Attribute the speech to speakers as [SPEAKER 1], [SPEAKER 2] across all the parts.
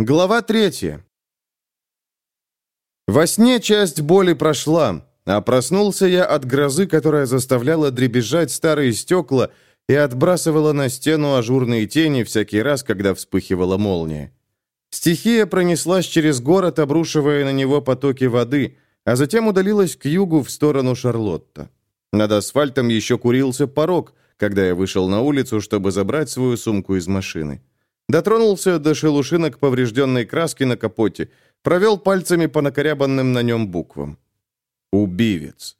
[SPEAKER 1] Глава третья. Во сне часть боли прошла, а проснулся я от грозы, которая заставляла дребезжать старые стекла и отбрасывала на стену ажурные тени всякий раз, когда вспыхивала молния. Стихия пронеслась через город, обрушивая на него потоки воды, а затем удалилась к югу в сторону Шарлотта. Над асфальтом еще курился порог, когда я вышел на улицу, чтобы забрать свою сумку из машины. Дотронулся до шелушинок поврежденной краски на капоте, провел пальцами по накорябанным на нем буквам. Убивец.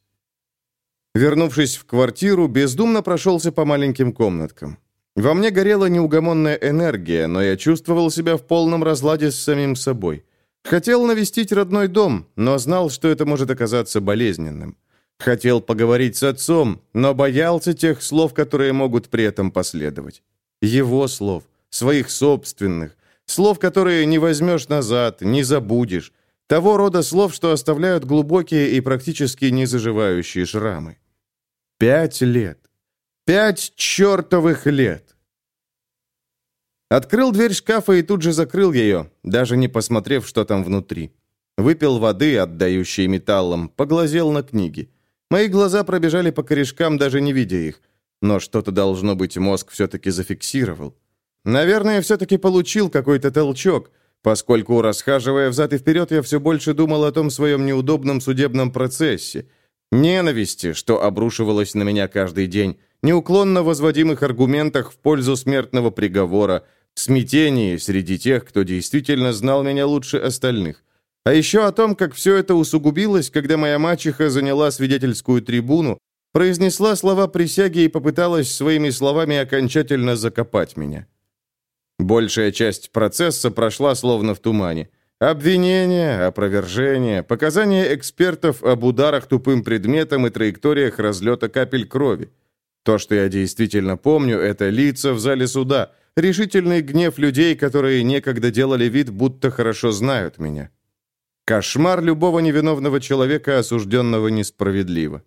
[SPEAKER 1] Вернувшись в квартиру, бездумно прошелся по маленьким комнаткам. Во мне горела неугомонная энергия, но я чувствовал себя в полном разладе с самим собой. Хотел навестить родной дом, но знал, что это может оказаться болезненным. Хотел поговорить с отцом, но боялся тех слов, которые могут при этом последовать. Его слов своих собственных, слов, которые не возьмешь назад, не забудешь, того рода слов, что оставляют глубокие и практически не заживающие шрамы. Пять лет. Пять чертовых лет. Открыл дверь шкафа и тут же закрыл ее, даже не посмотрев, что там внутри. Выпил воды, отдающей металлом, поглазел на книги. Мои глаза пробежали по корешкам, даже не видя их. Но что-то, должно быть, мозг все-таки зафиксировал. Наверное, все-таки получил какой-то толчок, поскольку, расхаживая взад и вперед, я все больше думал о том своем неудобном судебном процессе, ненависти, что обрушивалось на меня каждый день, неуклонно возводимых аргументах в пользу смертного приговора, смятении среди тех, кто действительно знал меня лучше остальных. А еще о том, как все это усугубилось, когда моя мачеха заняла свидетельскую трибуну, произнесла слова присяги и попыталась своими словами окончательно закопать меня. Большая часть процесса прошла словно в тумане. Обвинения, опровержения, показания экспертов об ударах тупым предметом и траекториях разлета капель крови. То, что я действительно помню, это лица в зале суда, решительный гнев людей, которые некогда делали вид, будто хорошо знают меня. Кошмар любого невиновного человека, осужденного несправедливо.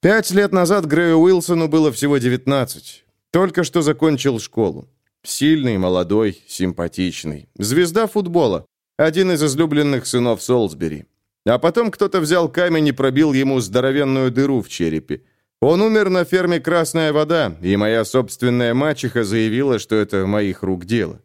[SPEAKER 1] Пять лет назад Грею Уилсону было всего 19. Только что закончил школу. Сильный, молодой, симпатичный. Звезда футбола. Один из излюбленных сынов Солсбери. А потом кто-то взял камень и пробил ему здоровенную дыру в черепе. Он умер на ферме «Красная вода», и моя собственная мачеха заявила, что это моих рук дело.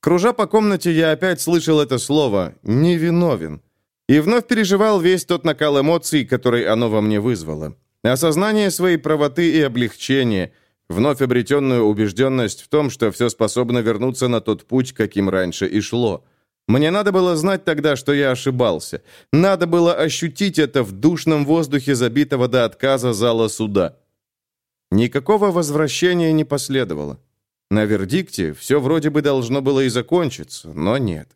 [SPEAKER 1] Кружа по комнате, я опять слышал это слово «невиновен» и вновь переживал весь тот накал эмоций, который оно во мне вызвало. Осознание своей правоты и облегчения, вновь обретенную убежденность в том, что все способно вернуться на тот путь, каким раньше и шло. Мне надо было знать тогда, что я ошибался. Надо было ощутить это в душном воздухе забитого до отказа зала суда. Никакого возвращения не последовало. На вердикте все вроде бы должно было и закончиться, но нет.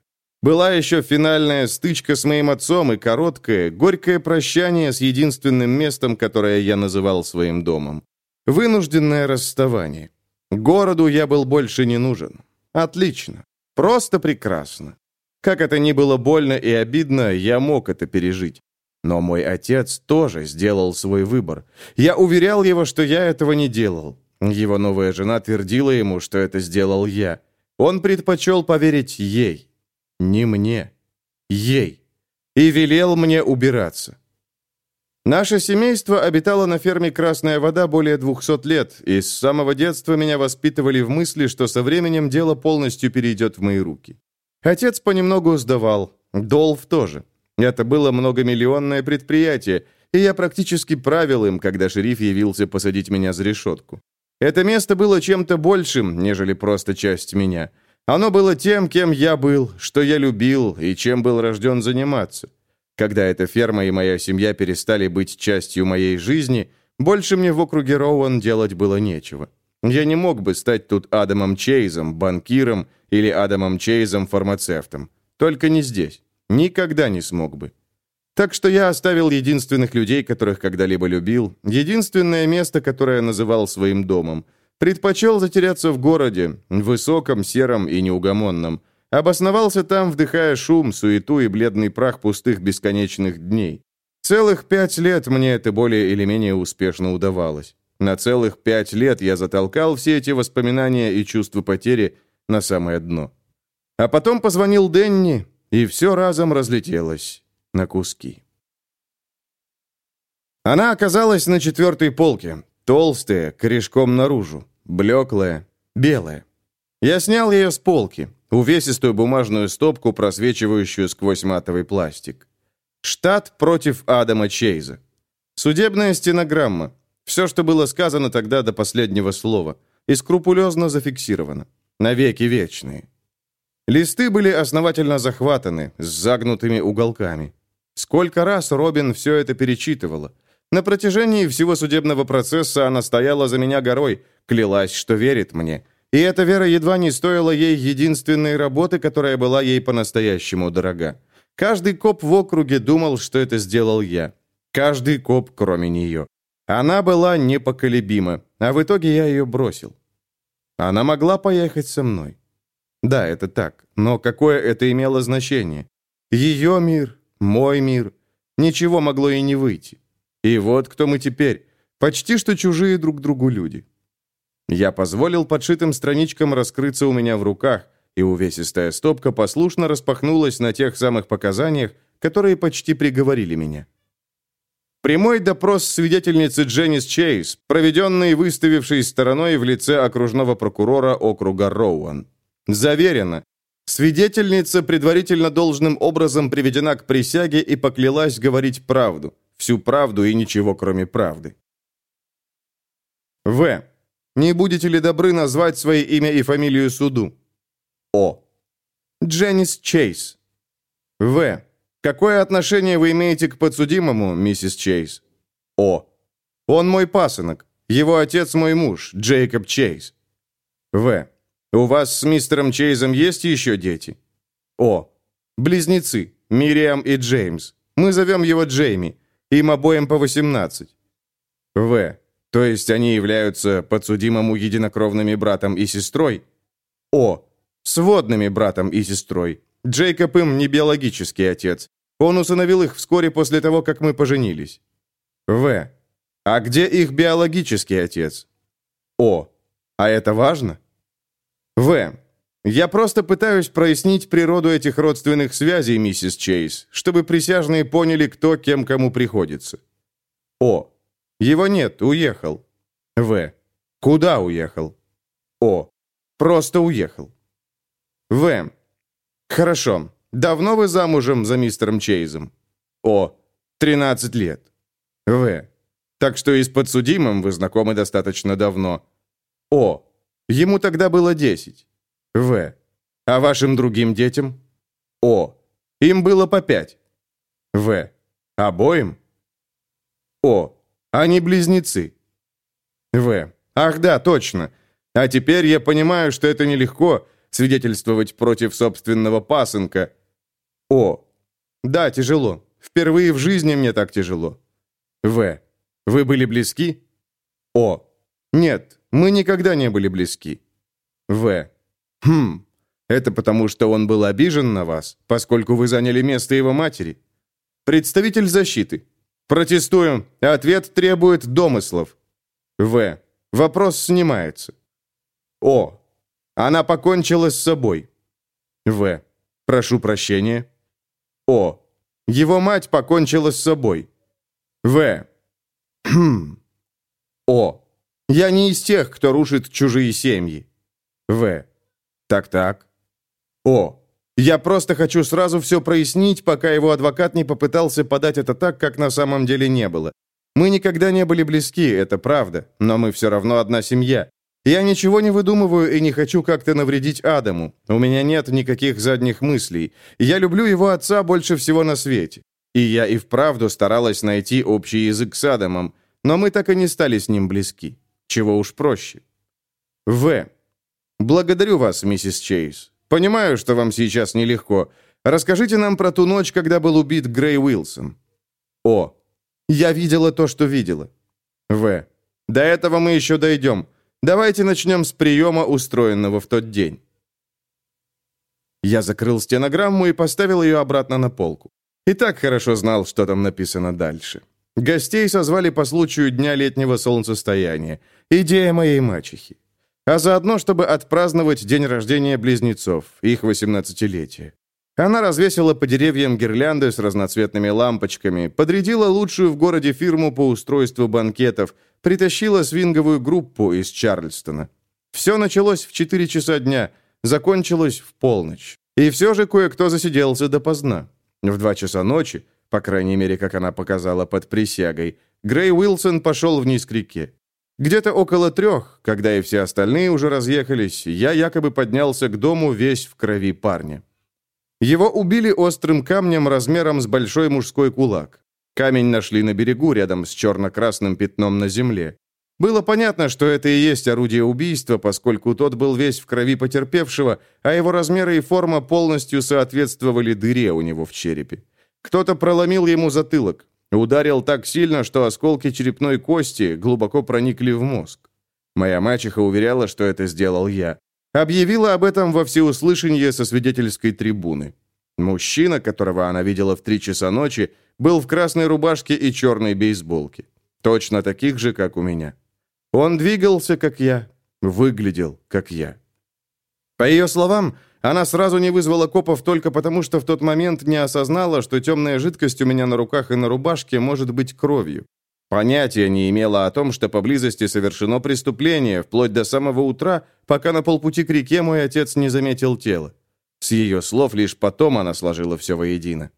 [SPEAKER 1] Была еще финальная стычка с моим отцом и короткое, горькое прощание с единственным местом, которое я называл своим домом. Вынужденное расставание. Городу я был больше не нужен. Отлично. Просто прекрасно. Как это ни было больно и обидно, я мог это пережить. Но мой отец тоже сделал свой выбор. Я уверял его, что я этого не делал. Его новая жена твердила ему, что это сделал я. Он предпочел поверить ей. Не мне. Ей. И велел мне убираться. Наше семейство обитало на ферме «Красная вода» более 200 лет, и с самого детства меня воспитывали в мысли, что со временем дело полностью перейдет в мои руки. Отец понемногу сдавал, Долф тоже. Это было многомиллионное предприятие, и я практически правил им, когда шериф явился посадить меня за решетку. Это место было чем-то большим, нежели просто часть меня. Оно было тем, кем я был, что я любил и чем был рожден заниматься. Когда эта ферма и моя семья перестали быть частью моей жизни, больше мне в округе Роуэн делать было нечего. Я не мог бы стать тут Адамом Чейзом, банкиром, или Адамом Чейзом, фармацевтом. Только не здесь. Никогда не смог бы. Так что я оставил единственных людей, которых когда-либо любил, единственное место, которое называл своим домом. Предпочел затеряться в городе, высоком, сером и неугомонном, Обосновался там, вдыхая шум, суету и бледный прах пустых бесконечных дней. Целых пять лет мне это более или менее успешно удавалось. На целых пять лет я затолкал все эти воспоминания и чувства потери на самое дно. А потом позвонил Денни, и все разом разлетелось на куски. Она оказалась на четвертой полке, толстая, корешком наружу, блеклая, белая. Я снял ее с полки, увесистую бумажную стопку, просвечивающую сквозь матовый пластик. Штат против Адама Чейза. Судебная стенограмма. Все, что было сказано тогда до последнего слова. И скрупулезно зафиксировано. Навеки вечные. Листы были основательно захватаны, с загнутыми уголками. Сколько раз Робин все это перечитывала. На протяжении всего судебного процесса она стояла за меня горой, клялась, что верит мне. И эта вера едва не стоила ей единственной работы, которая была ей по-настоящему дорога. Каждый коп в округе думал, что это сделал я. Каждый коп, кроме нее. Она была непоколебима, а в итоге я ее бросил. Она могла поехать со мной. Да, это так, но какое это имело значение? Ее мир, мой мир, ничего могло и не выйти. И вот кто мы теперь, почти что чужие друг другу люди. Я позволил подшитым страничкам раскрыться у меня в руках, и увесистая стопка послушно распахнулась на тех самых показаниях, которые почти приговорили меня. Прямой допрос свидетельницы Дженнис Чейз, проведенный и выставивший стороной в лице окружного прокурора округа Роуан. Заверено. Свидетельница предварительно должным образом приведена к присяге и поклялась говорить правду. Всю правду и ничего, кроме правды. В. Не будете ли добры назвать свое имя и фамилию суду? О. Дженнис Чейз. В. Какое отношение вы имеете к подсудимому, миссис Чейз? О. Он мой пасынок. Его отец мой муж, Джейкоб Чейз. В. У вас с мистером Чейзом есть еще дети? О. Близнецы, Мириам и Джеймс. Мы зовем его Джейми. Им обоим по 18. В. То есть они являются подсудимому единокровными братом и сестрой? О. Сводными братом и сестрой. Джейкоб им не биологический отец. Он усыновил их вскоре после того, как мы поженились. В. А где их биологический отец? О. А это важно? В. Я просто пытаюсь прояснить природу этих родственных связей, миссис Чейз, чтобы присяжные поняли, кто кем кому приходится. О. Его нет, уехал. В. Куда уехал? О. Просто уехал. В. Хорошо. Давно вы замужем за мистером Чейзом? О. 13 лет. В. Так что и с подсудимым вы знакомы достаточно давно. О. Ему тогда было 10. В. А вашим другим детям? О. Им было по 5. В. Обоим? О. Они близнецы. В. Ах да, точно. А теперь я понимаю, что это нелегко свидетельствовать против собственного пасынка. О. Да, тяжело. Впервые в жизни мне так тяжело. В. Вы были близки? О. Нет, мы никогда не были близки. В. Хм. Это потому, что он был обижен на вас, поскольку вы заняли место его матери. Представитель защиты. Протестуем. Ответ требует домыслов. В. Вопрос снимается. О. Она покончила с собой. В. Прошу прощения. О. Его мать покончила с собой. В. Хм. О. Я не из тех, кто рушит чужие семьи. В. Так-так. О. Я просто хочу сразу все прояснить, пока его адвокат не попытался подать это так, как на самом деле не было. Мы никогда не были близки, это правда, но мы все равно одна семья. Я ничего не выдумываю и не хочу как-то навредить Адаму. У меня нет никаких задних мыслей. Я люблю его отца больше всего на свете. И я и вправду старалась найти общий язык с Адамом, но мы так и не стали с ним близки. Чего уж проще. В. Благодарю вас, миссис Чейз. Понимаю, что вам сейчас нелегко. Расскажите нам про ту ночь, когда был убит Грей Уилсон. О. Я видела то, что видела. В. До этого мы еще дойдем. Давайте начнем с приема, устроенного в тот день. Я закрыл стенограмму и поставил ее обратно на полку. И так хорошо знал, что там написано дальше. Гостей созвали по случаю дня летнего солнцестояния. Идея моей мачехи. А заодно, чтобы отпраздновать день рождения близнецов, их 18-летие. Она развесила по деревьям гирлянды с разноцветными лампочками, подрядила лучшую в городе фирму по устройству банкетов, притащила свинговую группу из Чарльстона. Все началось в 4 часа дня, закончилось в полночь. И все же кое-кто засиделся допоздна. В 2 часа ночи, по крайней мере, как она показала под присягой, Грей Уилсон пошел вниз к реке. Где-то около трех, когда и все остальные уже разъехались, я якобы поднялся к дому весь в крови парня. Его убили острым камнем размером с большой мужской кулак. Камень нашли на берегу рядом с черно-красным пятном на земле. Было понятно, что это и есть орудие убийства, поскольку тот был весь в крови потерпевшего, а его размеры и форма полностью соответствовали дыре у него в черепе. Кто-то проломил ему затылок, ударил так сильно, что осколки черепной кости глубоко проникли в мозг. Моя мачеха уверяла, что это сделал я. Объявила об этом во всеуслышание со свидетельской трибуны. Мужчина, которого она видела в три часа ночи, был в красной рубашке и черной бейсболке. Точно таких же, как у меня. Он двигался, как я, выглядел, как я. По ее словам, она сразу не вызвала копов только потому, что в тот момент не осознала, что темная жидкость у меня на руках и на рубашке может быть кровью. Понятия не имела о том, что поблизости совершено преступление, вплоть до самого утра, пока на полпути к реке мой отец не заметил тело. С ее слов лишь потом она сложила все воедино.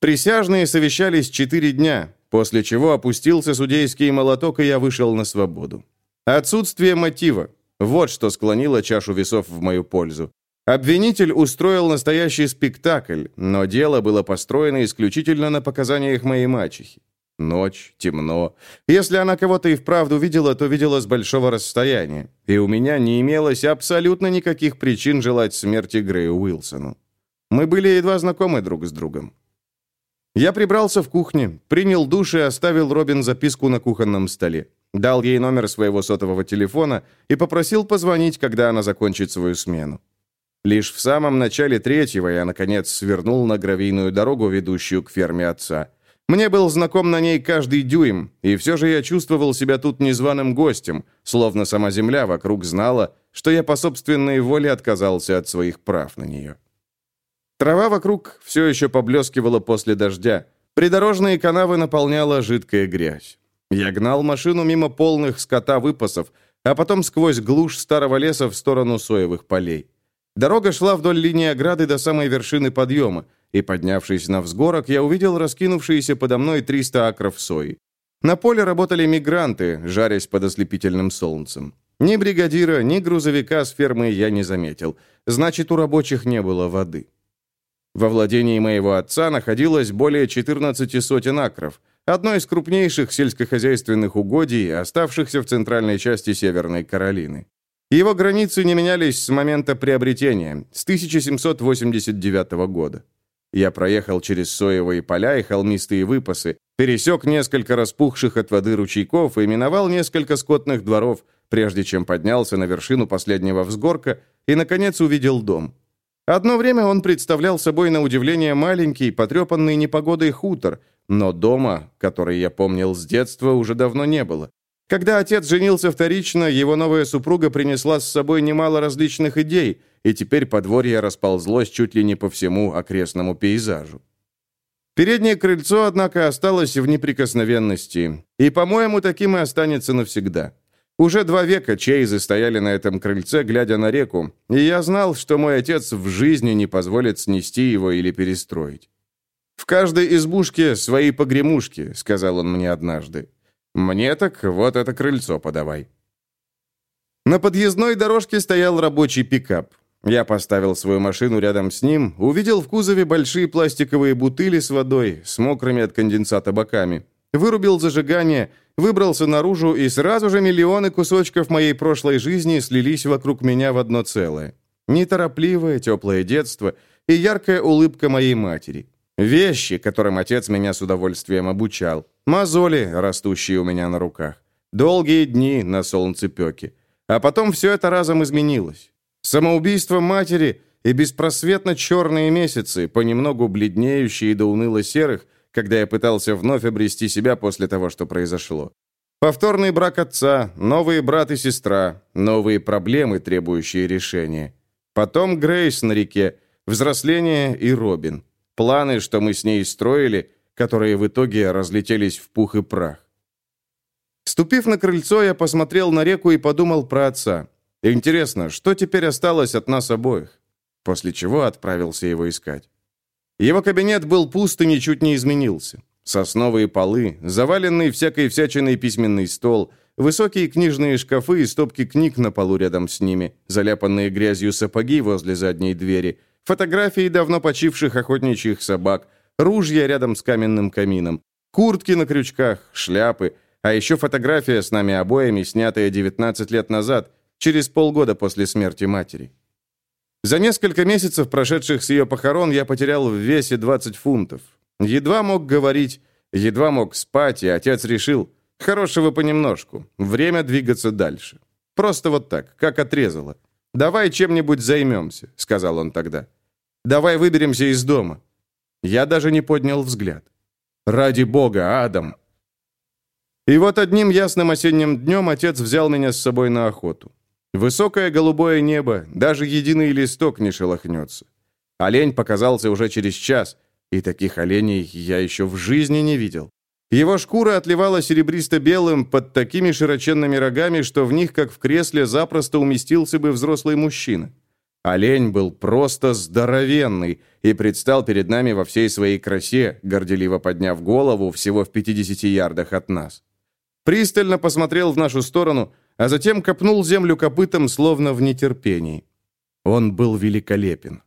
[SPEAKER 1] Присяжные совещались четыре дня, после чего опустился судейский молоток, и я вышел на свободу. Отсутствие мотива. Вот что склонило чашу весов в мою пользу. Обвинитель устроил настоящий спектакль, но дело было построено исключительно на показаниях моей мачехи. Ночь, темно. Если она кого-то и вправду видела, то видела с большого расстояния. И у меня не имелось абсолютно никаких причин желать смерти Грею Уилсону. Мы были едва знакомы друг с другом. Я прибрался в кухне, принял душ и оставил Робин записку на кухонном столе. Дал ей номер своего сотового телефона и попросил позвонить, когда она закончит свою смену. Лишь в самом начале третьего я, наконец, свернул на гравийную дорогу, ведущую к ферме отца. Мне был знаком на ней каждый дюйм, и все же я чувствовал себя тут незваным гостем, словно сама земля вокруг знала, что я по собственной воле отказался от своих прав на нее. Трава вокруг все еще поблескивала после дождя. Придорожные канавы наполняла жидкая грязь. Я гнал машину мимо полных скота выпасов, а потом сквозь глушь старого леса в сторону соевых полей. Дорога шла вдоль линии ограды до самой вершины подъема, и, поднявшись на взгорок, я увидел раскинувшиеся подо мной 300 акров сои. На поле работали мигранты, жарясь под ослепительным солнцем. Ни бригадира, ни грузовика с фермы я не заметил. Значит, у рабочих не было воды. Во владении моего отца находилось более 14 сотен акров, одно из крупнейших сельскохозяйственных угодий, оставшихся в центральной части Северной Каролины. Его границы не менялись с момента приобретения, с 1789 года. Я проехал через соевые поля и холмистые выпасы, пересек несколько распухших от воды ручейков и миновал несколько скотных дворов, прежде чем поднялся на вершину последнего взгорка и, наконец, увидел дом. Одно время он представлял собой на удивление маленький, потрепанный непогодой хутор, но дома, который я помнил с детства, уже давно не было. Когда отец женился вторично, его новая супруга принесла с собой немало различных идей, и теперь подворье расползлось чуть ли не по всему окрестному пейзажу. Переднее крыльцо, однако, осталось в неприкосновенности, и, по-моему, таким и останется навсегда. Уже два века Чейзы стояли на этом крыльце, глядя на реку, и я знал, что мой отец в жизни не позволит снести его или перестроить. «В каждой избушке свои погремушки», — сказал он мне однажды. «Мне так вот это крыльцо подавай». На подъездной дорожке стоял рабочий пикап. Я поставил свою машину рядом с ним, увидел в кузове большие пластиковые бутыли с водой, с мокрыми от конденсата боками. Вырубил зажигание — выбрался наружу, и сразу же миллионы кусочков моей прошлой жизни слились вокруг меня в одно целое. Неторопливое, теплое детство и яркая улыбка моей матери. Вещи, которым отец меня с удовольствием обучал. Мозоли, растущие у меня на руках. Долгие дни на солнцепеке. А потом все это разом изменилось. Самоубийство матери и беспросветно черные месяцы, понемногу бледнеющие до уныло-серых, когда я пытался вновь обрести себя после того, что произошло. Повторный брак отца, новые брат и сестра, новые проблемы, требующие решения. Потом Грейс на реке, взросление и Робин. Планы, что мы с ней строили, которые в итоге разлетелись в пух и прах. Ступив на крыльцо, я посмотрел на реку и подумал про отца. Интересно, что теперь осталось от нас обоих? После чего отправился его искать. Его кабинет был пуст и ничуть не изменился. Сосновые полы, заваленный всякой всячиной письменный стол, высокие книжные шкафы и стопки книг на полу рядом с ними, заляпанные грязью сапоги возле задней двери, фотографии давно почивших охотничьих собак, ружья рядом с каменным камином, куртки на крючках, шляпы, а еще фотография с нами обоими, снятая 19 лет назад, через полгода после смерти матери. За несколько месяцев, прошедших с ее похорон, я потерял в весе 20 фунтов. Едва мог говорить, едва мог спать, и отец решил, хорошего понемножку, время двигаться дальше. Просто вот так, как отрезало. «Давай чем-нибудь займемся», — сказал он тогда. «Давай выберемся из дома». Я даже не поднял взгляд. «Ради бога, Адам!» И вот одним ясным осенним днем отец взял меня с собой на охоту. Высокое голубое небо, даже единый листок не шелохнется. Олень показался уже через час, и таких оленей я еще в жизни не видел. Его шкура отливала серебристо-белым под такими широченными рогами, что в них, как в кресле, запросто уместился бы взрослый мужчина. Олень был просто здоровенный и предстал перед нами во всей своей красе, горделиво подняв голову всего в 50 ярдах от нас. Пристально посмотрел в нашу сторону, а затем копнул землю копытом, словно в нетерпении. Он был великолепен.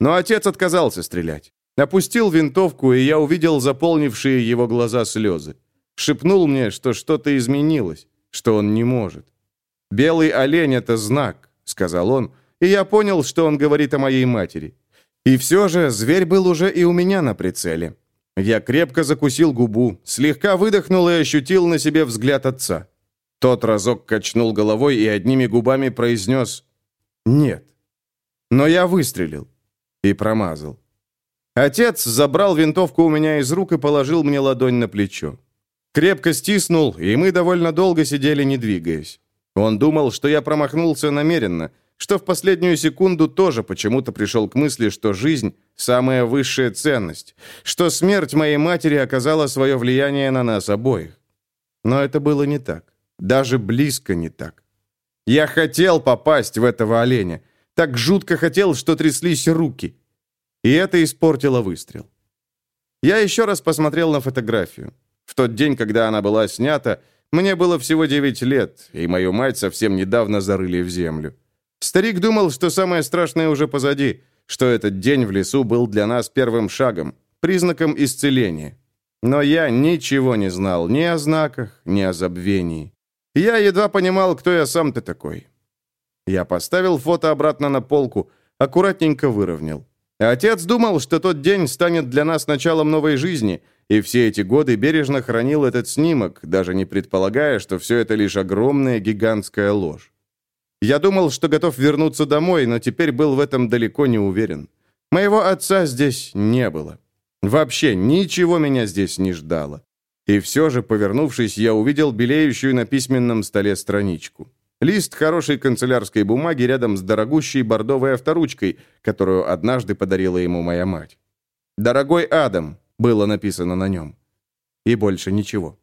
[SPEAKER 1] Но отец отказался стрелять. Опустил винтовку, и я увидел заполнившие его глаза слезы. Шепнул мне, что что-то изменилось, что он не может. «Белый олень — это знак», — сказал он, и я понял, что он говорит о моей матери. И все же зверь был уже и у меня на прицеле. Я крепко закусил губу, слегка выдохнул и ощутил на себе взгляд отца. Тот разок качнул головой и одними губами произнес «Нет». Но я выстрелил и промазал. Отец забрал винтовку у меня из рук и положил мне ладонь на плечо. Крепко стиснул, и мы довольно долго сидели, не двигаясь. Он думал, что я промахнулся намеренно, что в последнюю секунду тоже почему-то пришел к мысли, что жизнь – самая высшая ценность, что смерть моей матери оказала свое влияние на нас обоих. Но это было не так. Даже близко не так. Я хотел попасть в этого оленя. Так жутко хотел, что тряслись руки. И это испортило выстрел. Я еще раз посмотрел на фотографию. В тот день, когда она была снята, мне было всего 9 лет, и мою мать совсем недавно зарыли в землю. Старик думал, что самое страшное уже позади, что этот день в лесу был для нас первым шагом, признаком исцеления. Но я ничего не знал ни о знаках, ни о забвении. Я едва понимал, кто я сам-то такой. Я поставил фото обратно на полку, аккуратненько выровнял. Отец думал, что тот день станет для нас началом новой жизни, и все эти годы бережно хранил этот снимок, даже не предполагая, что все это лишь огромная гигантская ложь. Я думал, что готов вернуться домой, но теперь был в этом далеко не уверен. Моего отца здесь не было. Вообще ничего меня здесь не ждало. И все же, повернувшись, я увидел белеющую на письменном столе страничку. Лист хорошей канцелярской бумаги рядом с дорогущей бордовой авторучкой, которую однажды подарила ему моя мать. «Дорогой Адам» было написано на нем. И больше ничего.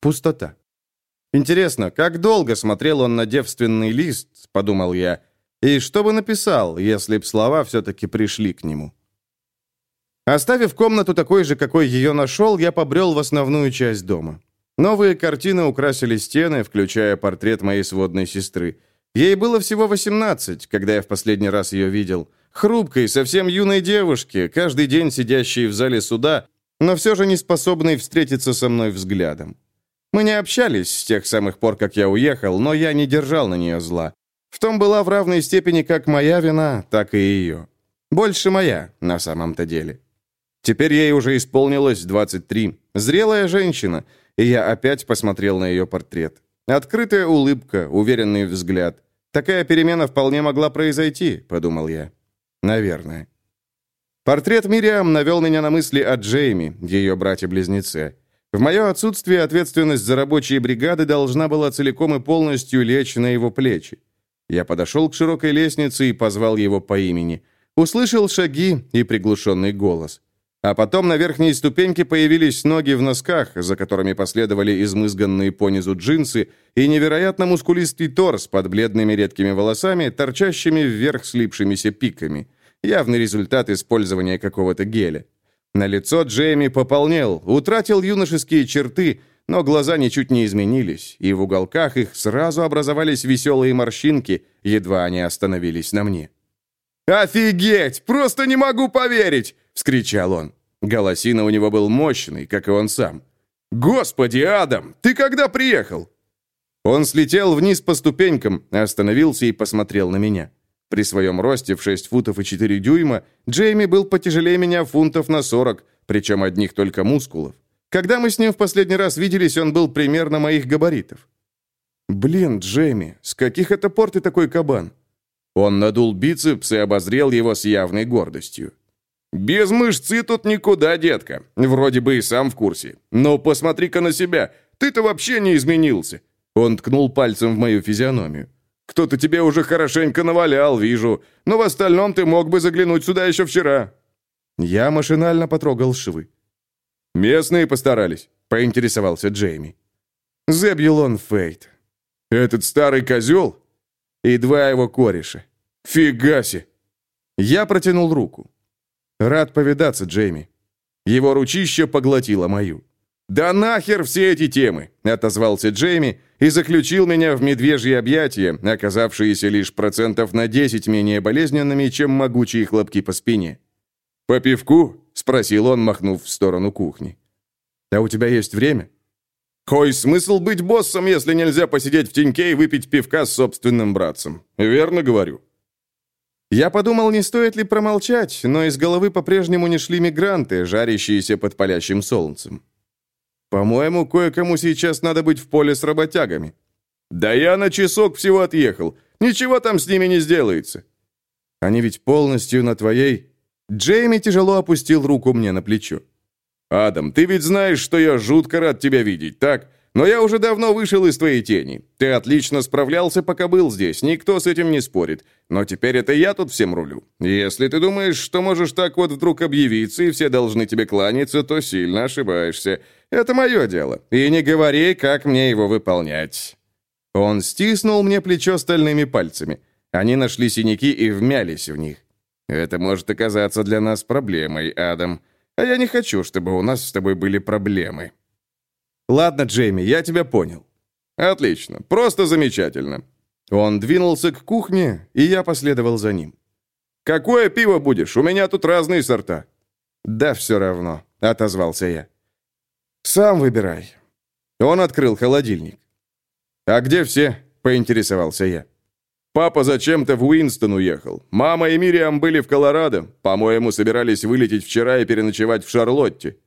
[SPEAKER 1] Пустота. Интересно, как долго смотрел он на девственный лист, подумал я, и что бы написал, если б слова все-таки пришли к нему. Оставив комнату такой же, какой ее нашел, я побрел в основную часть дома. Новые картины украсили стены, включая портрет моей сводной сестры. Ей было всего 18, когда я в последний раз ее видел. Хрупкой, совсем юной девушке, каждый день сидящей в зале суда, но все же не способной встретиться со мной взглядом. Мы не общались с тех самых пор, как я уехал, но я не держал на нее зла. В том была в равной степени как моя вина, так и ее. Больше моя, на самом-то деле. Теперь ей уже исполнилось 23. Зрелая женщина — и я опять посмотрел на ее портрет. Открытая улыбка, уверенный взгляд. Такая перемена вполне могла произойти, подумал я. Наверное. Портрет Мириам навел меня на мысли о Джейми, ее брате-близнеце. В мое отсутствие ответственность за рабочие бригады должна была целиком и полностью лечь на его плечи. Я подошел к широкой лестнице и позвал его по имени. Услышал шаги и приглушенный голос. А потом на верхней ступеньке появились ноги в носках, за которыми последовали измызганные понизу джинсы и невероятно мускулистый торс под бледными редкими волосами, торчащими вверх слипшимися пиками. Явный результат использования какого-то геля. На лицо Джейми пополнел, утратил юношеские черты, но глаза ничуть не изменились, и в уголках их сразу образовались веселые морщинки, едва они остановились на мне. «Офигеть! Просто не могу поверить!» — вскричал он. Голосина у него был мощный, как и он сам. «Господи, Адам, ты когда приехал?» Он слетел вниз по ступенькам, остановился и посмотрел на меня. При своем росте в 6 футов и 4 дюйма Джейми был потяжелее меня фунтов на 40, причем одних только мускулов. Когда мы с ним в последний раз виделись, он был примерно моих габаритов. «Блин, Джейми, с каких это пор ты такой кабан?» Он надул бицепс и обозрел его с явной гордостью. «Без мышцы тут никуда, детка. Вроде бы и сам в курсе. Но посмотри-ка на себя. Ты-то вообще не изменился». Он ткнул пальцем в мою физиономию. «Кто-то тебе уже хорошенько навалял, вижу. Но в остальном ты мог бы заглянуть сюда еще вчера». Я машинально потрогал швы. «Местные постарались», — поинтересовался Джейми. «Зебьюлон Фейт. Этот старый козел и два его кореша. Фигаси!» Я протянул руку. «Рад повидаться, Джейми». Его ручище поглотило мою. «Да нахер все эти темы!» — отозвался Джейми и заключил меня в медвежье объятия, оказавшиеся лишь процентов на 10 менее болезненными, чем могучие хлопки по спине. «По пивку?» — спросил он, махнув в сторону кухни. «А у тебя есть время?» «Кой смысл быть боссом, если нельзя посидеть в теньке и выпить пивка с собственным братцем? Верно говорю?» Я подумал, не стоит ли промолчать, но из головы по-прежнему не шли мигранты, жарящиеся под палящим солнцем. По-моему, кое-кому сейчас надо быть в поле с работягами. Да я на часок всего отъехал. Ничего там с ними не сделается. Они ведь полностью на твоей... Джейми тяжело опустил руку мне на плечо. «Адам, ты ведь знаешь, что я жутко рад тебя видеть, так? Но я уже давно вышел из твоей тени. Ты отлично справлялся, пока был здесь, никто с этим не спорит. Но теперь это я тут всем рулю. Если ты думаешь, что можешь так вот вдруг объявиться, и все должны тебе кланяться, то сильно ошибаешься. Это мое дело. И не говори, как мне его выполнять». Он стиснул мне плечо стальными пальцами. Они нашли синяки и вмялись в них. «Это может оказаться для нас проблемой, Адам. А я не хочу, чтобы у нас с тобой были проблемы». «Ладно, Джейми, я тебя понял». «Отлично, просто замечательно». Он двинулся к кухне, и я последовал за ним. «Какое пиво будешь? У меня тут разные сорта». «Да все равно», — отозвался я. «Сам выбирай». Он открыл холодильник. «А где все?» — поинтересовался я. «Папа зачем-то в Уинстон уехал. Мама и Мириам были в Колорадо. По-моему, собирались вылететь вчера и переночевать в Шарлотте.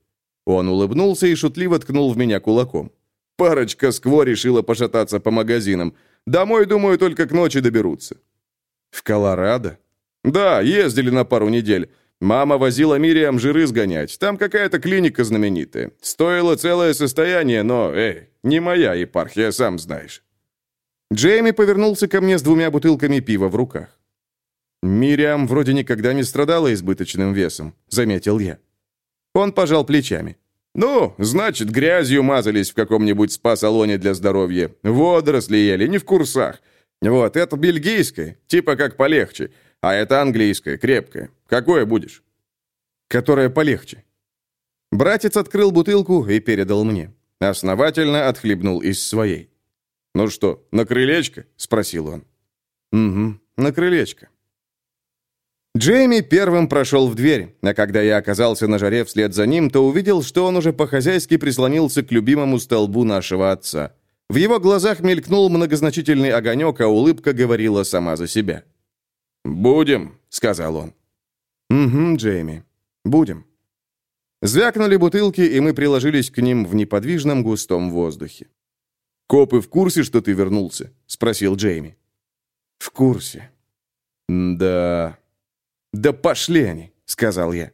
[SPEAKER 1] Он улыбнулся и шутливо ткнул в меня кулаком. Парочка скво решила пошататься по магазинам. Домой, думаю, только к ночи доберутся. В Колорадо? Да, ездили на пару недель. Мама возила Мириам жиры сгонять. Там какая-то клиника знаменитая. Стоило целое состояние, но, эй, не моя епархия, сам знаешь. Джейми повернулся ко мне с двумя бутылками пива в руках. «Мириам вроде никогда не страдала избыточным весом», — заметил я. Он пожал плечами. «Ну, значит, грязью мазались в каком-нибудь спа-салоне для здоровья. Водоросли ели, не в курсах. Вот, это бельгийское, типа как полегче. А это английское, крепкое. Какое будешь?» «Которое полегче». Братец открыл бутылку и передал мне. Основательно отхлебнул из своей. «Ну что, на крылечко?» — спросил он. «Угу, на крылечко». Джейми первым прошел в дверь, а когда я оказался на жаре вслед за ним, то увидел, что он уже по-хозяйски прислонился к любимому столбу нашего отца. В его глазах мелькнул многозначительный огонек, а улыбка говорила сама за себя. «Будем», — сказал он. «Угу, Джейми, будем». Звякнули бутылки, и мы приложились к ним в неподвижном густом воздухе. «Копы в курсе, что ты вернулся?» — спросил Джейми. «В курсе». «Да...» «Да пошли они», — сказал я.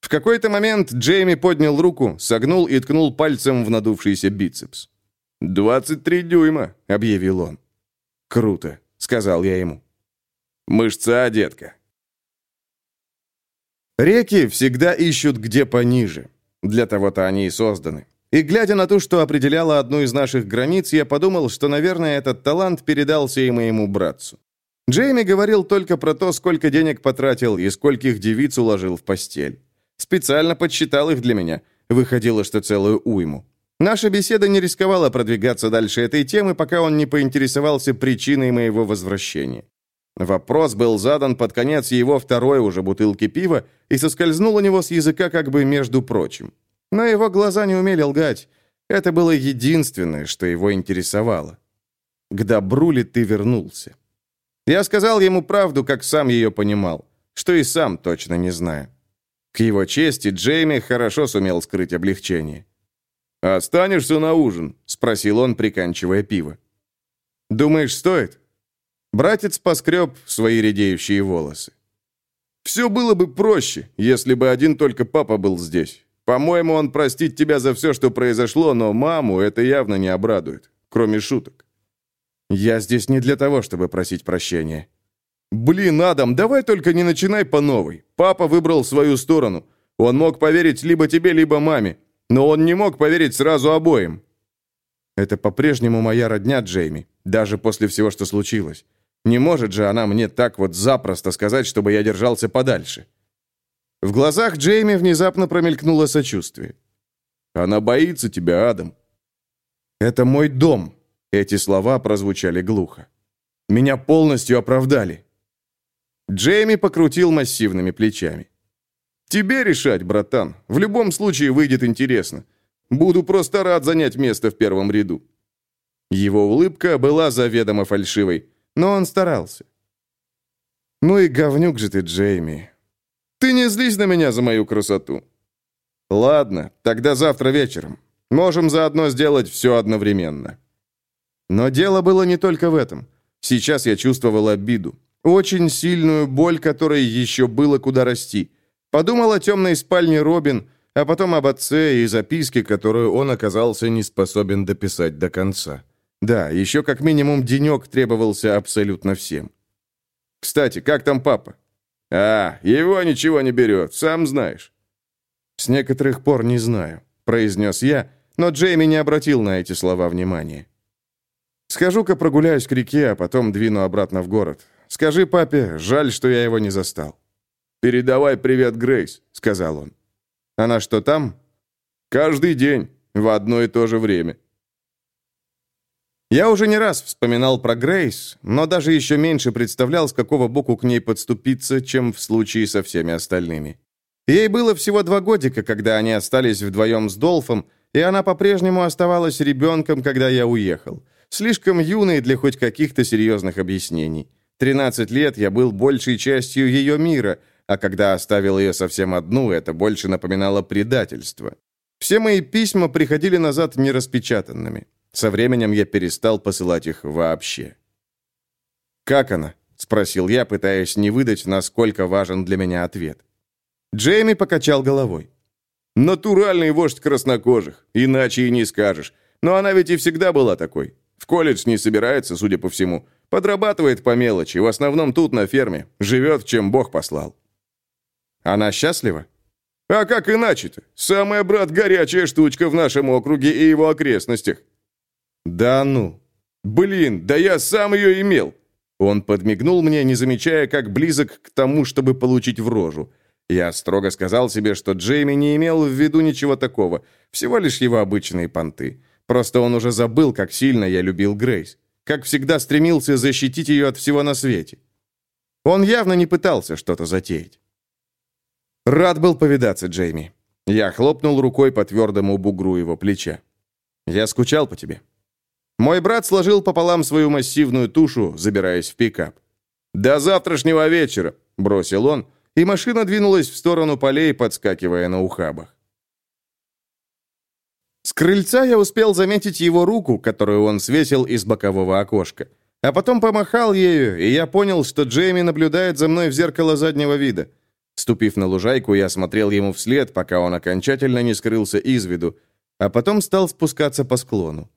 [SPEAKER 1] В какой-то момент Джейми поднял руку, согнул и ткнул пальцем в надувшийся бицепс. «Двадцать три дюйма», — объявил он. «Круто», — сказал я ему. «Мышца, детка». Реки всегда ищут где пониже. Для того-то они и созданы. И глядя на то, что определяло одну из наших границ, я подумал, что, наверное, этот талант передался и моему братцу. Джейми говорил только про то, сколько денег потратил и скольких девиц уложил в постель. Специально подсчитал их для меня. Выходило, что целую уйму. Наша беседа не рисковала продвигаться дальше этой темы, пока он не поинтересовался причиной моего возвращения. Вопрос был задан под конец его второй уже бутылки пива и соскользнул у него с языка как бы между прочим. Но его глаза не умели лгать. Это было единственное, что его интересовало. «К добру ли ты вернулся?» Я сказал ему правду, как сам ее понимал, что и сам точно не знаю. К его чести, Джейми хорошо сумел скрыть облегчение. «Останешься на ужин?» — спросил он, приканчивая пиво. «Думаешь, стоит?» Братец поскреб свои редеющие волосы. «Все было бы проще, если бы один только папа был здесь. По-моему, он простит тебя за все, что произошло, но маму это явно не обрадует, кроме шуток. Я здесь не для того, чтобы просить прощения. Блин, Адам, давай только не начинай по новой. Папа выбрал свою сторону. Он мог поверить либо тебе, либо маме. Но он не мог поверить сразу обоим. Это по-прежнему моя родня, Джейми, даже после всего, что случилось. Не может же она мне так вот запросто сказать, чтобы я держался подальше. В глазах Джейми внезапно промелькнуло сочувствие. Она боится тебя, Адам. Это мой дом, эти слова прозвучали глухо. Меня полностью оправдали. Джейми покрутил массивными плечами. «Тебе решать, братан. В любом случае выйдет интересно. Буду просто рад занять место в первом ряду». Его улыбка была заведомо фальшивой, но он старался. «Ну и говнюк же ты, Джейми. Ты не злись на меня за мою красоту». «Ладно, тогда завтра вечером. Можем заодно сделать все одновременно». Но дело было не только в этом. Сейчас я чувствовал обиду. Очень сильную боль, которой еще было куда расти. Подумал о темной спальне Робин, а потом об отце и записке, которую он оказался не способен дописать до конца. Да, еще как минимум денек требовался абсолютно всем. «Кстати, как там папа?» «А, его ничего не берет, сам знаешь». «С некоторых пор не знаю», — произнес я, но Джейми не обратил на эти слова внимания. Схожу-ка прогуляюсь к реке, а потом двину обратно в город. Скажи папе, жаль, что я его не застал». «Передавай привет Грейс», — сказал он. «Она что, там?» «Каждый день, в одно и то же время». Я уже не раз вспоминал про Грейс, но даже еще меньше представлял, с какого боку к ней подступиться, чем в случае со всеми остальными. Ей было всего два годика, когда они остались вдвоем с Долфом, и она по-прежнему оставалась ребенком, когда я уехал. Слишком юной для хоть каких-то серьезных объяснений. 13 лет я был большей частью ее мира, а когда оставил ее совсем одну, это больше напоминало предательство. Все мои письма приходили назад нераспечатанными. Со временем я перестал посылать их вообще. «Как она?» — спросил я, пытаясь не выдать, насколько важен для меня ответ. Джейми покачал головой. «Натуральный вождь краснокожих, иначе и не скажешь. Но она ведь и всегда была такой. В колледж не собирается, судя по всему. Подрабатывает по мелочи, в основном тут, на ферме. Живет, чем Бог послал. Она счастлива? А как иначе-то? Самая, брат, горячая штучка в нашем округе и его окрестностях. Да ну. Блин, да я сам ее имел. Он подмигнул мне, не замечая, как близок к тому, чтобы получить в рожу. Я строго сказал себе, что Джейми не имел в виду ничего такого, всего лишь его обычные понты. Просто он уже забыл, как сильно я любил Грейс. Как всегда стремился защитить ее от всего на свете. Он явно не пытался что-то затеять. Рад был повидаться, Джейми. Я хлопнул рукой по твердому бугру его плеча. Я скучал по тебе. Мой брат сложил пополам свою массивную тушу, забираясь в пикап. «До завтрашнего вечера», — бросил он, и машина двинулась в сторону полей, подскакивая на ухабах. С крыльца я успел заметить его руку, которую он свесил из бокового окошка. А потом помахал ею, и я понял, что Джейми наблюдает за мной в зеркало заднего вида. Ступив на лужайку, я смотрел ему вслед, пока он окончательно не скрылся из виду, а потом стал спускаться по склону.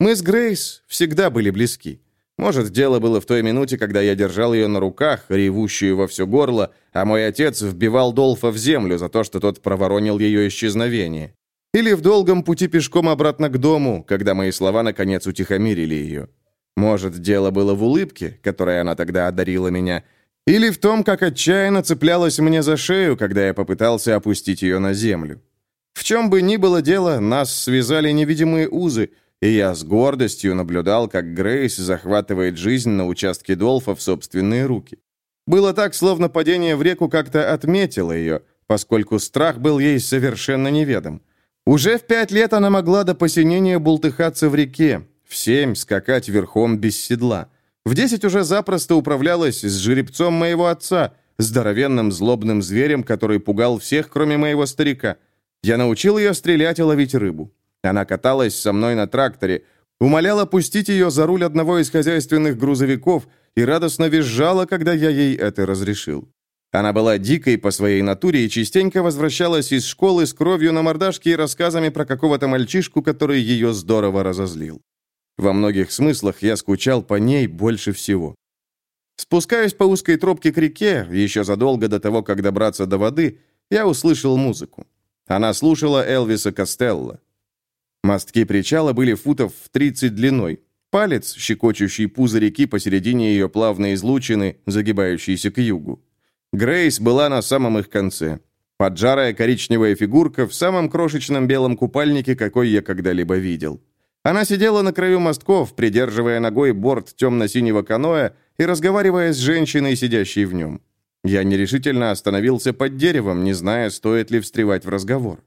[SPEAKER 1] Мы с Грейс всегда были близки. Может, дело было в той минуте, когда я держал ее на руках, ревущую во все горло, а мой отец вбивал Долфа в землю за то, что тот проворонил ее исчезновение. Или в долгом пути пешком обратно к дому, когда мои слова наконец утихомирили ее. Может, дело было в улыбке, которой она тогда одарила меня, или в том, как отчаянно цеплялась мне за шею, когда я попытался опустить ее на землю. В чем бы ни было дело, нас связали невидимые узы — и я с гордостью наблюдал, как Грейс захватывает жизнь на участке Долфа в собственные руки. Было так, словно падение в реку как-то отметило ее, поскольку страх был ей совершенно неведом. Уже в пять лет она могла до посинения бултыхаться в реке, в семь скакать верхом без седла. В десять уже запросто управлялась с жеребцом моего отца, здоровенным злобным зверем, который пугал всех, кроме моего старика. Я научил ее стрелять и ловить рыбу. Она каталась со мной на тракторе, умоляла пустить ее за руль одного из хозяйственных грузовиков и радостно визжала, когда я ей это разрешил. Она была дикой по своей натуре и частенько возвращалась из школы с кровью на мордашке и рассказами про какого-то мальчишку, который ее здорово разозлил. Во многих смыслах я скучал по ней больше всего. Спускаясь по узкой тропке к реке, еще задолго до того, как добраться до воды, я услышал музыку. Она слушала Элвиса Костелло. Мостки причала были футов в 30 длиной. Палец, щекочущий пузо реки посередине ее плавной излучины, загибающейся к югу. Грейс была на самом их конце. Поджарая коричневая фигурка в самом крошечном белом купальнике, какой я когда-либо видел. Она сидела на краю мостков, придерживая ногой борт темно-синего каноэ и разговаривая с женщиной, сидящей в нем. Я нерешительно остановился под деревом, не зная, стоит ли встревать в разговор.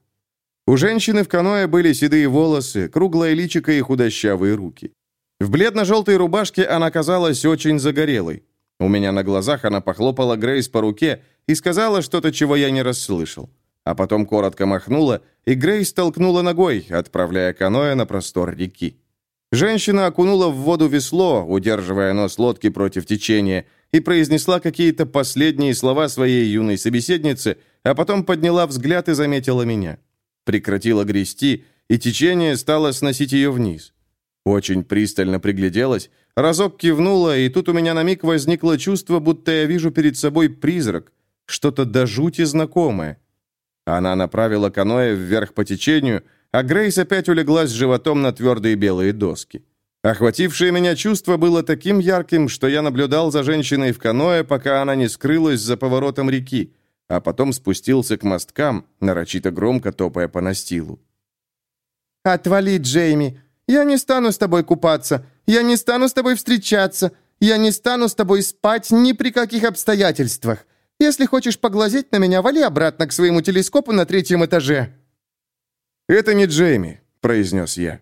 [SPEAKER 1] У женщины в каноэ были седые волосы, круглое личико и худощавые руки. В бледно-желтой рубашке она казалась очень загорелой. У меня на глазах она похлопала Грейс по руке и сказала что-то, чего я не расслышал. А потом коротко махнула, и Грейс толкнула ногой, отправляя каноэ на простор реки. Женщина окунула в воду весло, удерживая нос лодки против течения, и произнесла какие-то последние слова своей юной собеседнице, а потом подняла взгляд и заметила меня прекратила грести, и течение стало сносить ее вниз. Очень пристально пригляделась, разок кивнула, и тут у меня на миг возникло чувство, будто я вижу перед собой призрак, что-то до жути знакомое. Она направила каноэ вверх по течению, а Грейс опять улеглась животом на твердые белые доски. Охватившее меня чувство было таким ярким, что я наблюдал за женщиной в каноэ, пока она не скрылась за поворотом реки а потом спустился к мосткам, нарочито громко топая по настилу.
[SPEAKER 2] «Отвали, Джейми! Я не стану с тобой купаться! Я не стану с тобой встречаться! Я не стану с тобой спать ни при каких обстоятельствах! Если хочешь поглазеть на меня, вали обратно к своему телескопу на третьем этаже!»
[SPEAKER 1] «Это не Джейми», — произнес я.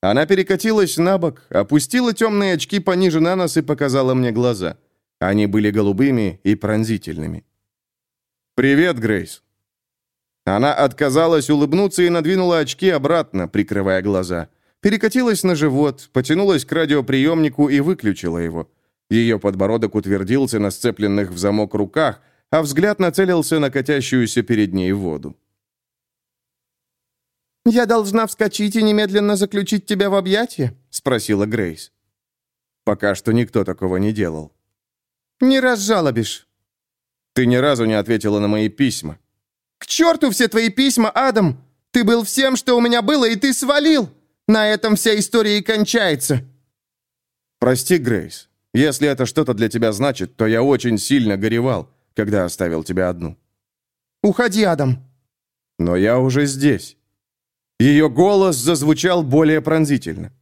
[SPEAKER 1] Она перекатилась на бок, опустила темные очки пониже на нос и показала мне глаза. Они были голубыми и пронзительными. «Привет, Грейс». Она отказалась улыбнуться и надвинула очки обратно, прикрывая глаза. Перекатилась на живот, потянулась к радиоприемнику и выключила его. Ее подбородок утвердился на сцепленных в замок руках, а взгляд нацелился на катящуюся перед ней воду.
[SPEAKER 2] «Я должна вскочить и немедленно заключить тебя в объятия?» — спросила Грейс.
[SPEAKER 1] Пока что никто такого не делал.
[SPEAKER 2] «Не разжалобишь».
[SPEAKER 1] Ты ни разу не ответила на мои письма».
[SPEAKER 2] «К черту все твои письма, Адам! Ты был всем, что у меня было, и ты свалил! На этом вся история и кончается!»
[SPEAKER 1] «Прости, Грейс. Если это что-то для тебя значит, то я очень сильно горевал, когда оставил тебя одну».
[SPEAKER 2] «Уходи, Адам».
[SPEAKER 1] «Но я уже здесь». Ее голос зазвучал более пронзительно.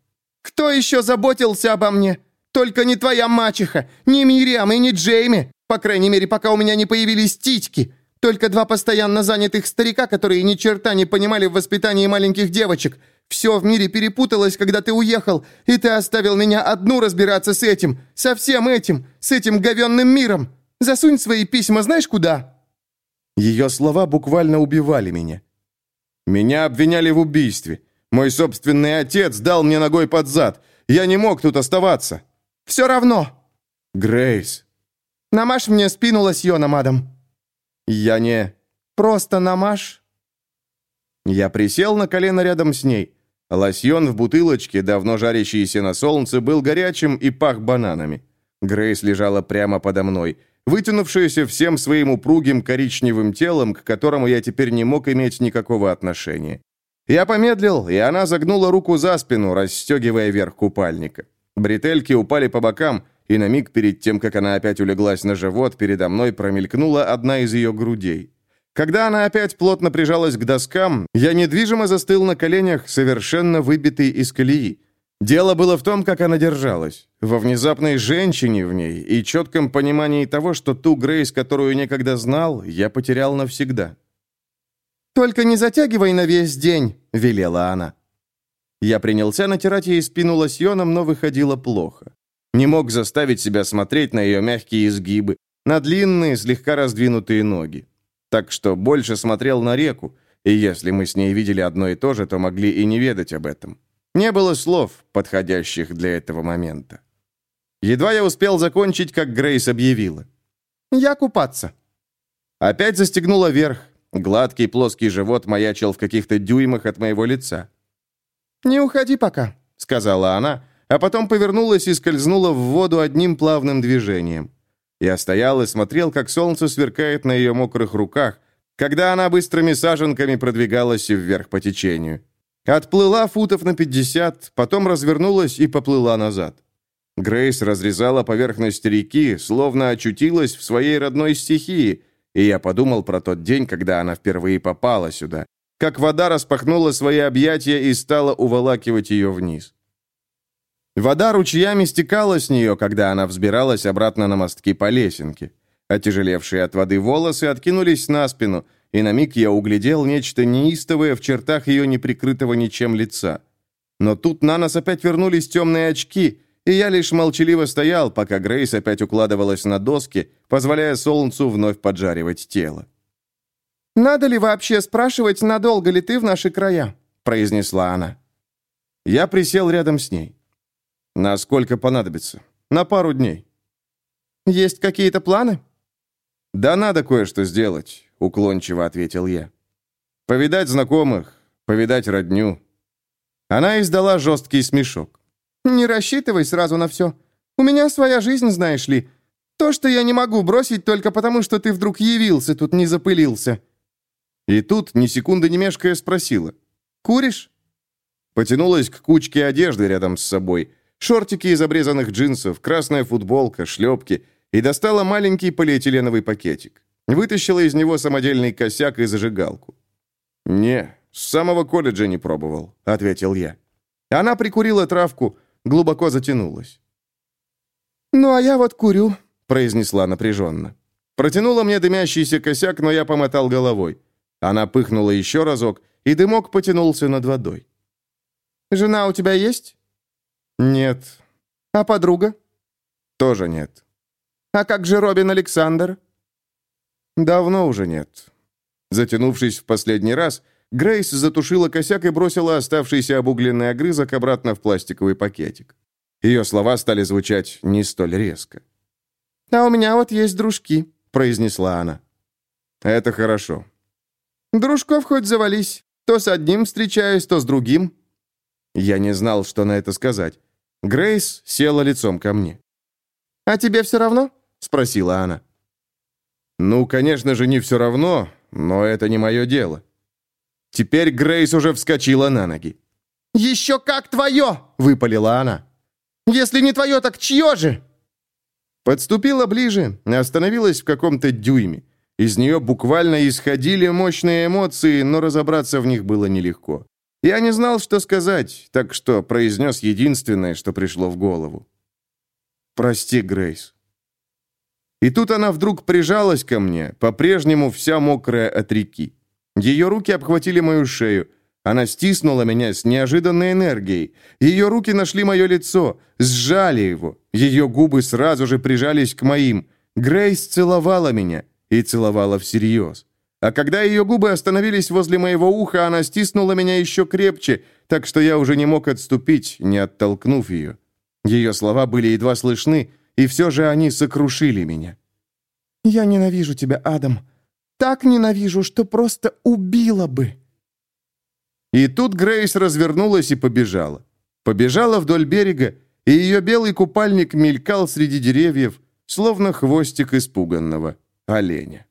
[SPEAKER 2] «Кто еще заботился обо мне? Только не твоя мачеха, не Мириам и не Джейми. По крайней мере, пока у меня не появились титьки. Только два постоянно занятых старика, которые ни черта не понимали в воспитании маленьких девочек. Все в мире перепуталось, когда ты уехал, и ты оставил меня одну разбираться с этим, со всем этим, с этим говенным миром. Засунь свои письма знаешь куда?»
[SPEAKER 1] Ее слова буквально убивали меня. Меня обвиняли в убийстве. Мой собственный отец дал мне ногой под зад. Я не мог тут оставаться.
[SPEAKER 2] «Все равно».
[SPEAKER 1] «Грейс,
[SPEAKER 2] Намажь мне спину лосьоном, Адам».
[SPEAKER 1] «Я не...»
[SPEAKER 2] «Просто намажь».
[SPEAKER 1] Я присел на колено рядом с ней. Лосьон в бутылочке, давно жарящийся на солнце, был горячим и пах бананами. Грейс лежала прямо подо мной, вытянувшаяся всем своим упругим коричневым телом, к которому я теперь не мог иметь никакого отношения. Я помедлил, и она загнула руку за спину, расстегивая верх купальника. Бретельки упали по бокам, и на миг перед тем, как она опять улеглась на живот, передо мной промелькнула одна из ее грудей. Когда она опять плотно прижалась к доскам, я недвижимо застыл на коленях, совершенно выбитый из колеи. Дело было в том, как она держалась, во внезапной женщине в ней и четком понимании того, что ту Грейс, которую некогда знал, я потерял навсегда.
[SPEAKER 2] «Только не затягивай на весь день», — велела она.
[SPEAKER 1] Я принялся натирать ей спину лосьоном, но выходило плохо. Не мог заставить себя смотреть на ее мягкие изгибы, на длинные, слегка раздвинутые ноги так что больше смотрел на реку, и если мы с ней видели одно и то же, то могли и не ведать об этом. Не было слов, подходящих для этого момента. Едва я успел закончить, как Грейс объявила.
[SPEAKER 2] «Я купаться».
[SPEAKER 1] Опять застегнула вверх. Гладкий плоский живот маячил в каких-то дюймах от моего лица.
[SPEAKER 2] «Не уходи пока», —
[SPEAKER 1] сказала она, а потом повернулась и скользнула в воду одним плавным движением. Я стоял и смотрел, как солнце сверкает на ее мокрых руках, когда она быстрыми саженками продвигалась вверх по течению. Отплыла футов на 50, потом развернулась и поплыла назад. Грейс разрезала поверхность реки, словно очутилась в своей родной стихии, и я подумал про тот день, когда она впервые попала сюда, как вода распахнула свои объятия и стала уволакивать ее вниз. Вода ручьями стекала с нее, когда она взбиралась обратно на мостки по лесенке. Отяжелевшие от воды волосы откинулись на спину, и на миг я углядел нечто неистовое в чертах ее неприкрытого ничем лица. Но тут на нас опять вернулись темные очки, и я лишь молчаливо стоял, пока Грейс опять укладывалась на доски, позволяя солнцу вновь поджаривать тело.
[SPEAKER 2] «Надо ли вообще спрашивать, надолго ли ты в наши края?» произнесла она.
[SPEAKER 1] Я присел рядом с ней. Насколько понадобится? На пару дней.
[SPEAKER 2] Есть какие-то планы?
[SPEAKER 1] Да надо кое-что сделать, уклончиво ответил я. Повидать знакомых, повидать родню. Она издала жесткий смешок.
[SPEAKER 2] Не рассчитывай сразу на все. У меня своя жизнь, знаешь ли. То, что я не могу бросить только потому, что ты вдруг явился, тут не запылился.
[SPEAKER 1] И тут, ни секунды не мешкая, спросила.
[SPEAKER 2] «Куришь?»
[SPEAKER 1] Потянулась к кучке одежды рядом с собой, шортики из обрезанных джинсов, красная футболка, шлепки и достала маленький полиэтиленовый пакетик. Вытащила из него самодельный косяк и зажигалку. «Не, с самого колледжа не пробовал», — ответил я. Она прикурила травку, глубоко затянулась.
[SPEAKER 2] «Ну, а я вот курю», —
[SPEAKER 1] произнесла напряженно. Протянула мне дымящийся косяк, но я помотал головой. Она пыхнула еще разок, и дымок потянулся над водой.
[SPEAKER 2] «Жена у тебя есть?»
[SPEAKER 1] «Нет».
[SPEAKER 2] «А подруга?»
[SPEAKER 1] «Тоже нет».
[SPEAKER 2] «А как же Робин Александр?»
[SPEAKER 1] «Давно уже нет». Затянувшись в последний раз, Грейс затушила косяк и бросила оставшийся обугленный огрызок обратно в пластиковый пакетик. Ее слова стали звучать не столь резко.
[SPEAKER 2] «А у меня вот есть дружки», — произнесла она.
[SPEAKER 1] «Это хорошо».
[SPEAKER 2] «Дружков хоть завались. То с одним встречаюсь, то с другим».
[SPEAKER 1] Я не знал, что на это сказать. Грейс села лицом ко мне.
[SPEAKER 2] «А тебе все равно?»
[SPEAKER 1] — спросила она. «Ну, конечно же, не все равно, но это не мое дело». Теперь Грейс уже вскочила на ноги.
[SPEAKER 2] «Еще как твое!» — выпалила она. «Если не твое, так чье же?»
[SPEAKER 1] Подступила ближе, остановилась в каком-то дюйме. Из нее буквально исходили мощные эмоции, но разобраться в них было нелегко. Я не знал, что сказать, так что произнес единственное, что пришло в голову. «Прости, Грейс». И тут она вдруг прижалась ко мне, по-прежнему вся мокрая от реки. Ее руки обхватили мою шею. Она стиснула меня с неожиданной энергией. Ее руки нашли мое лицо, сжали его. Ее губы сразу же прижались к моим. Грейс целовала меня и целовала всерьез. А когда ее губы остановились возле моего уха, она стиснула меня еще крепче, так что я уже не мог отступить, не оттолкнув ее. Ее слова были едва слышны, и все же они сокрушили меня.
[SPEAKER 2] «Я ненавижу тебя, Адам. так ненавижу, что просто убила бы».
[SPEAKER 1] И тут Грейс развернулась и побежала. Побежала вдоль берега, и ее белый купальник мелькал среди деревьев, словно хвостик испуганного оленя.